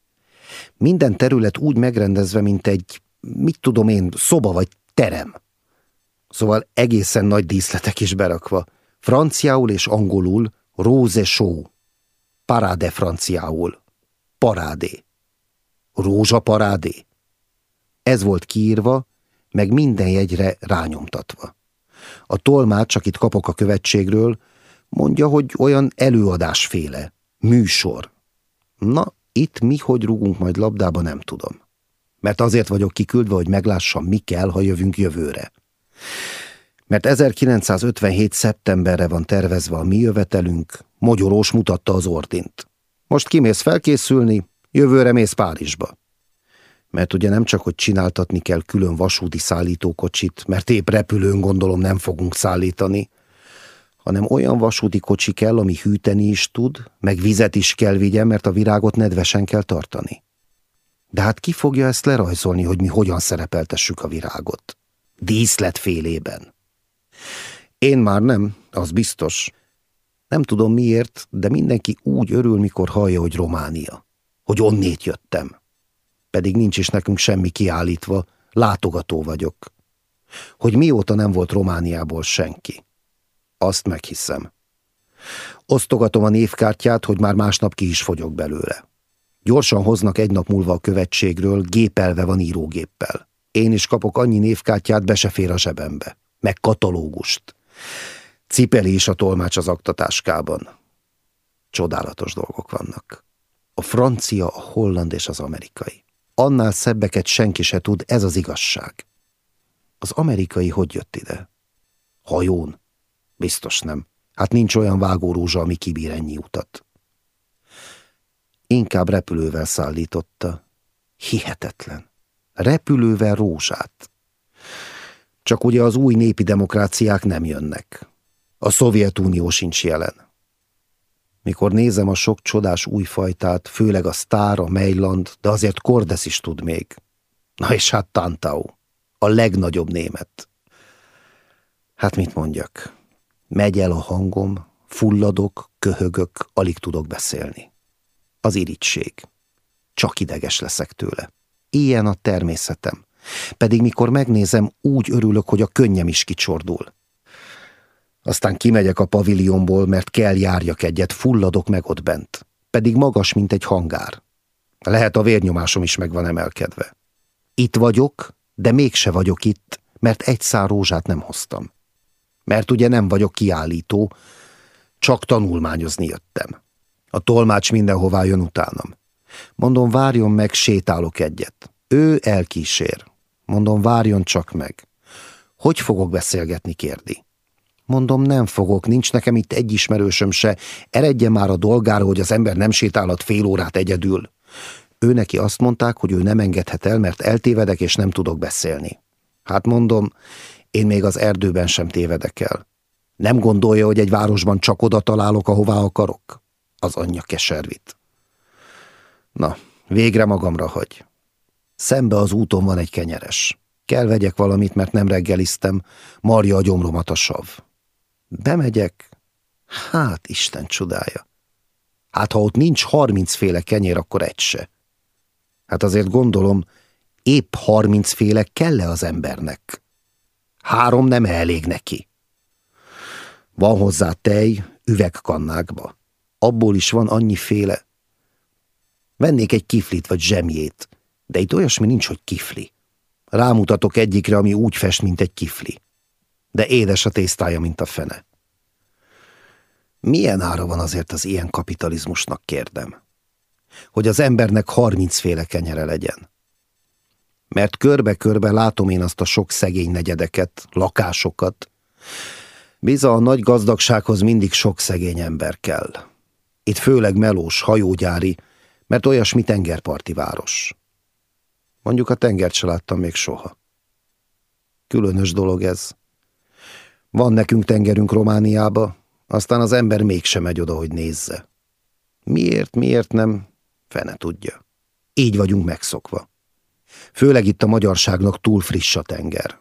Minden terület úgy megrendezve, mint egy, mit tudom én, szoba vagy terem. Szóval egészen nagy díszletek is berakva. Franciául és angolul Rose Show Parade franciául. Parádé. Rózsa parádé. Ez volt kiírva, meg minden jegyre rányomtatva. A tolmács, akit kapok a követségről, mondja, hogy olyan előadásféle, műsor. Na, itt mi hogy rúgunk majd labdába, nem tudom. Mert azért vagyok kiküldve, hogy meglássam, mi kell, ha jövünk jövőre. Mert 1957. szeptemberre van tervezve a mi jövetelünk, Mogyorós mutatta az ordint. Most kimész felkészülni, jövőre mész Párizsba. Mert ugye nem csak, hogy csináltatni kell külön vasúti szállítókocsit, mert épp repülőn gondolom nem fogunk szállítani, hanem olyan vasúti kocsi kell, ami hűteni is tud, meg vizet is kell vigyen, mert a virágot nedvesen kell tartani. De hát ki fogja ezt lerajzolni, hogy mi hogyan szerepeltessük a virágot? Díszlet félében. Én már nem, az biztos. Nem tudom miért, de mindenki úgy örül, mikor hallja, hogy Románia. Hogy onnét jöttem. Pedig nincs is nekünk semmi kiállítva, látogató vagyok. Hogy mióta nem volt Romániából senki. Azt meghiszem. Osztogatom a névkártyát, hogy már másnap ki is fogyok belőle. Gyorsan hoznak egy nap múlva a követségről, gépelve van írógéppel. Én is kapok annyi névkártyát, be se fér a zsebembe. Meg katalógust. Cipeli is a tolmács az aktatáskában. Csodálatos dolgok vannak. A francia, a holland és az amerikai. Annál szebbeket senki se tud, ez az igazság. Az amerikai hogy jött ide? Hajón? Biztos nem. Hát nincs olyan vágórózsa, ami kibír ennyi utat. Inkább repülővel szállította. Hihetetlen. Repülővel rózsát. Csak ugye az új népi demokráciák nem jönnek. A Szovjetunió sincs jelen. Mikor nézem a sok csodás új fajtát, főleg a Sztár, a Mejland, de azért Kordes is tud még. Na és hát Tantau, a legnagyobb német. Hát mit mondjak? Megy el a hangom, fulladok, köhögök, alig tudok beszélni. Az irigység. Csak ideges leszek tőle. Ilyen a természetem. Pedig mikor megnézem, úgy örülök, hogy a könnyem is kicsordul. Aztán kimegyek a pavilionból, mert kell járjak egyet, fulladok meg ott bent. Pedig magas, mint egy hangár. Lehet a vérnyomásom is meg van emelkedve. Itt vagyok, de mégse vagyok itt, mert egy szár rózsát nem hoztam. Mert ugye nem vagyok kiállító, csak tanulmányozni jöttem. A tolmács mindenhová jön utánam. Mondom, várjon meg, sétálok egyet. Ő elkísér. Mondom, várjon csak meg. Hogy fogok beszélgetni, kérdi. Mondom, nem fogok, nincs nekem itt egy ismerősöm se. Eredje már a dolgára, hogy az ember nem sétálhat fél órát egyedül. Ő neki azt mondták, hogy ő nem engedhet el, mert eltévedek és nem tudok beszélni. Hát mondom, én még az erdőben sem tévedek el. Nem gondolja, hogy egy városban csak oda találok, ahová akarok? Az anyja keservit. Na, végre magamra hagy. Szembe az úton van egy kenyeres. Kell vegyek valamit, mert nem reggeliztem, marja a gyomromat a sav. Bemegyek, hát Isten csodája. Hát ha ott nincs harmincféle kenyér, akkor egy se. Hát azért gondolom, épp harmincféle kell-e az embernek? Három nem elég neki. Van hozzá tej, üvegkannákba. Abból is van annyiféle. Vennék egy kiflit vagy zsemjét, de itt olyasmi nincs, hogy kifli. Rámutatok egyikre, ami úgy fest, mint egy kifli. De édes a tésztája, mint a fene. Milyen ára van azért az ilyen kapitalizmusnak, kérdem? Hogy az embernek harmincféle kenyere legyen. Mert körbe-körbe látom én azt a sok szegény negyedeket, lakásokat. Biza a nagy gazdagsághoz mindig sok szegény ember kell. Itt főleg melós, hajógyári, mert olyasmi tengerparti város. Mondjuk a tengert se láttam még soha. Különös dolog ez. Van nekünk tengerünk Romániába, aztán az ember mégsem megy oda, hogy nézze. Miért, miért nem, fene tudja. Így vagyunk megszokva. Főleg itt a magyarságnak túl friss a tenger.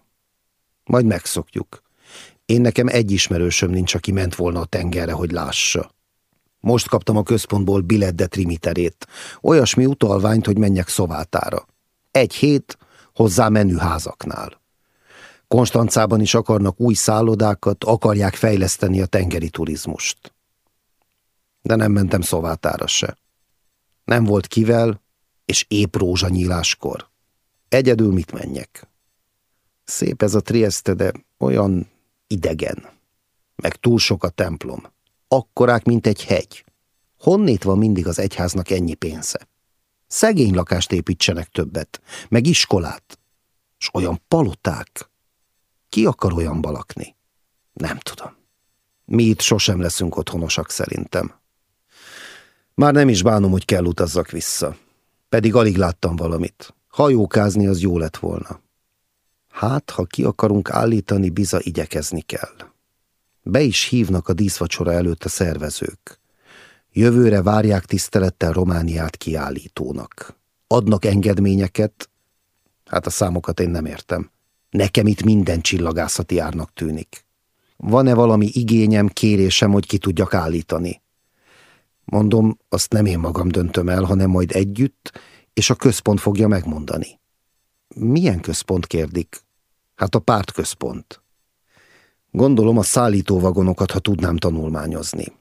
Majd megszokjuk. Én nekem egy ismerősöm nincs, aki ment volna a tengerre, hogy lássa. Most kaptam a központból Biledde trimiterét, olyasmi utalványt, hogy menjek szovátára. Egy hét hozzá menüházaknál. Konstancában is akarnak új szállodákat, akarják fejleszteni a tengeri turizmust. De nem mentem szovátára se. Nem volt kivel, és épp rózsanyíláskor. Egyedül mit menjek? Szép ez a Trieste, de olyan idegen. Meg túl sok a templom. Akkorák, mint egy hegy. Honnét van mindig az egyháznak ennyi pénze? Szegény lakást építsenek többet, meg iskolát. És olyan paloták. Ki akar olyan balakni? Nem tudom. Mi itt sosem leszünk otthonosak szerintem. Már nem is bánom, hogy kell utazzak vissza. Pedig alig láttam valamit. Hajókázni az jó lett volna. Hát, ha ki akarunk állítani, biza igyekezni kell. Be is hívnak a díszvacsora előtt a szervezők. Jövőre várják tisztelettel Romániát kiállítónak. Adnak engedményeket, hát a számokat én nem értem. Nekem itt minden csillagászati árnak tűnik. Van-e valami igényem, kérésem, hogy ki tudjak állítani? Mondom, azt nem én magam döntöm el, hanem majd együtt, és a központ fogja megmondani. Milyen központ kérdik? Hát a pártközpont. Gondolom a szállítóvagonokat, ha tudnám tanulmányozni.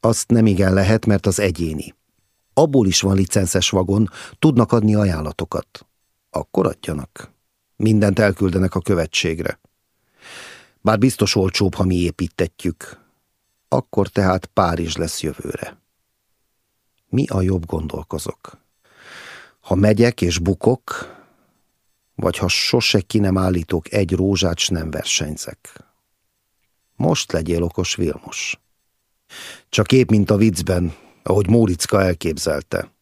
Azt nem igen lehet, mert az egyéni. Abból is van licenszes vagon, tudnak adni ajánlatokat. Akkor adjanak. Mindent elküldenek a követségre. Bár biztos olcsóbb, ha mi építetjük. Akkor tehát Párizs lesz jövőre. Mi a jobb gondolkozok? Ha megyek és bukok, vagy ha sose ki nem állítok egy rózsát, s nem versenyzek. Most legyél okos, Vilmos. Csak épp, mint a viccben, ahogy Móriczka elképzelte.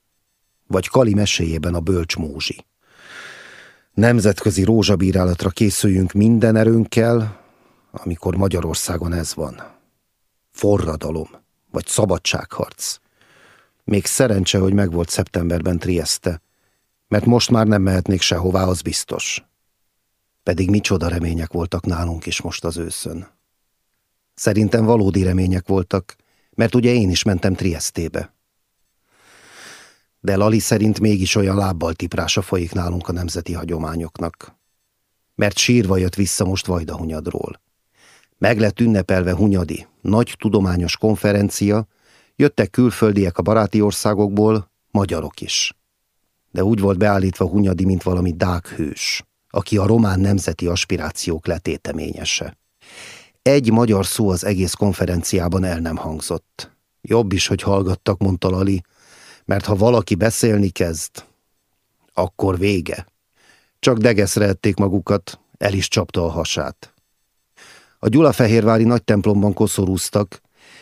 vagy Kali meséjében a bölcs Mózsi. Nemzetközi rózsabírálatra készüljünk minden erőnkkel, amikor Magyarországon ez van. Forradalom, vagy szabadságharc. Még szerencse, hogy megvolt szeptemberben Trieste, mert most már nem mehetnék sehová, az biztos. Pedig micsoda remények voltak nálunk is most az őszön. Szerintem valódi remények voltak, mert ugye én is mentem Triestébe. De Lali szerint mégis olyan lábbal tiprása folyik nálunk a nemzeti hagyományoknak. Mert sírva jött vissza most Vajdahunyadról. Meg lett ünnepelve Hunyadi, nagy tudományos konferencia, jöttek külföldiek a baráti országokból, magyarok is. De úgy volt beállítva Hunyadi, mint valami dághős, aki a román nemzeti aspirációk letéteményese. Egy magyar szó az egész konferenciában el nem hangzott. Jobb is, hogy hallgattak, mondta Lali, mert ha valaki beszélni kezd, akkor vége. Csak degeszre ették magukat, el is csapta a hasát. A Gyulafehérvári nagy templomban koszorúztak,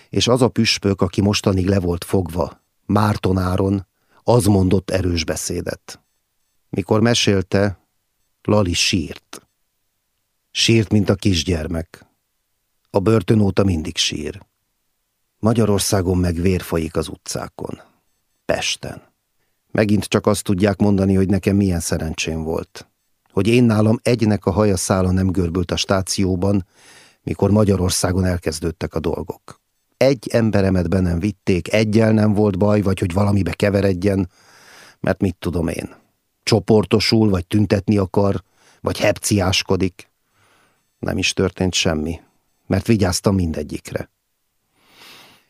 és az a püspök, aki mostanig le volt fogva, Mártonáron, az mondott erős beszédet. Mikor mesélte, Lali sírt. Sírt, mint a kisgyermek. A börtön óta mindig sír. Magyarországon meg vér folyik az utcákon. Pesten. Megint csak azt tudják mondani, hogy nekem milyen szerencsém volt. Hogy én nálam egynek a haja szála nem görbült a stációban, mikor Magyarországon elkezdődtek a dolgok. Egy emberemet be nem vitték, egyel nem volt baj, vagy hogy valamibe keveredjen, mert mit tudom én. Csoportosul, vagy tüntetni akar, vagy hepciáskodik. Nem is történt semmi, mert vigyáztam mindegyikre.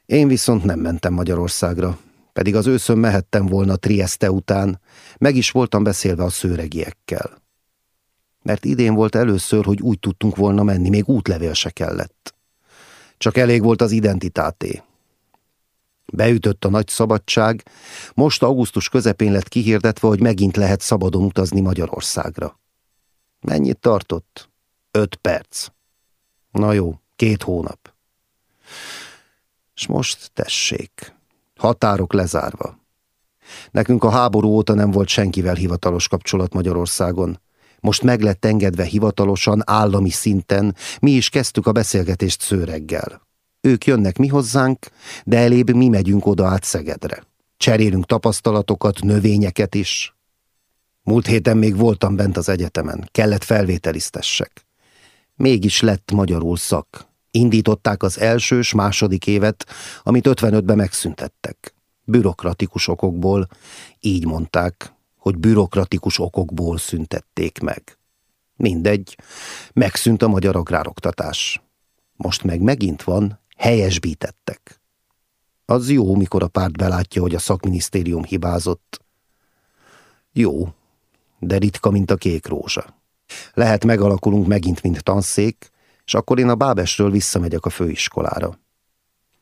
Én viszont nem mentem Magyarországra, pedig az őszön mehettem volna Trieste után, meg is voltam beszélve a szőregiekkel. Mert idén volt először, hogy úgy tudtunk volna menni, még útlevél se kellett. Csak elég volt az identitáté. Beütött a nagy szabadság, most augusztus közepén lett kihirdetve, hogy megint lehet szabadon utazni Magyarországra. Mennyit tartott? Öt perc. Na jó, két hónap. És most tessék, határok lezárva. Nekünk a háború óta nem volt senkivel hivatalos kapcsolat Magyarországon. Most meg lett engedve hivatalosan, állami szinten, mi is kezdtük a beszélgetést szőreggel. Ők jönnek mi hozzánk, de elébb mi megyünk oda át Szegedre. Cserélünk tapasztalatokat, növényeket is. Múlt héten még voltam bent az egyetemen, kellett felvételiztessek. Mégis lett magyarul szak. Indították az elsős, második évet, amit 55-ben megszüntettek. Bürokratikus okokból, így mondták, hogy bürokratikus okokból szüntették meg. Mindegy, megszűnt a magyar agrároktatás. Most meg megint van, helyesbítettek. Az jó, mikor a párt belátja, hogy a szakminisztérium hibázott. Jó, de ritka, mint a kék rózsa. Lehet megalakulunk megint, mint tanszék, és akkor én a Bábesről visszamegyek a főiskolára.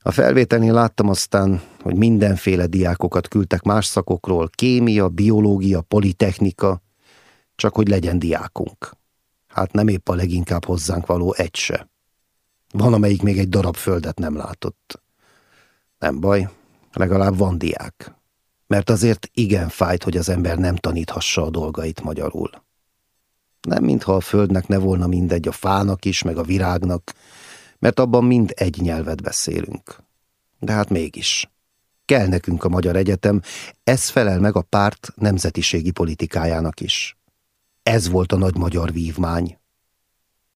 A felvételnél láttam aztán, hogy mindenféle diákokat küldtek más szakokról, kémia, biológia, politechnika, csak hogy legyen diákunk. Hát nem épp a leginkább hozzánk való egy se. Van, amelyik még egy darab földet nem látott. Nem baj, legalább van diák. Mert azért igen fájt, hogy az ember nem taníthassa a dolgait magyarul. Nem mintha a földnek ne volna mindegy a fának is, meg a virágnak, mert abban mind egy nyelvet beszélünk. De hát mégis. Kell nekünk a Magyar Egyetem, ez felel meg a párt nemzetiségi politikájának is. Ez volt a nagy magyar vívmány,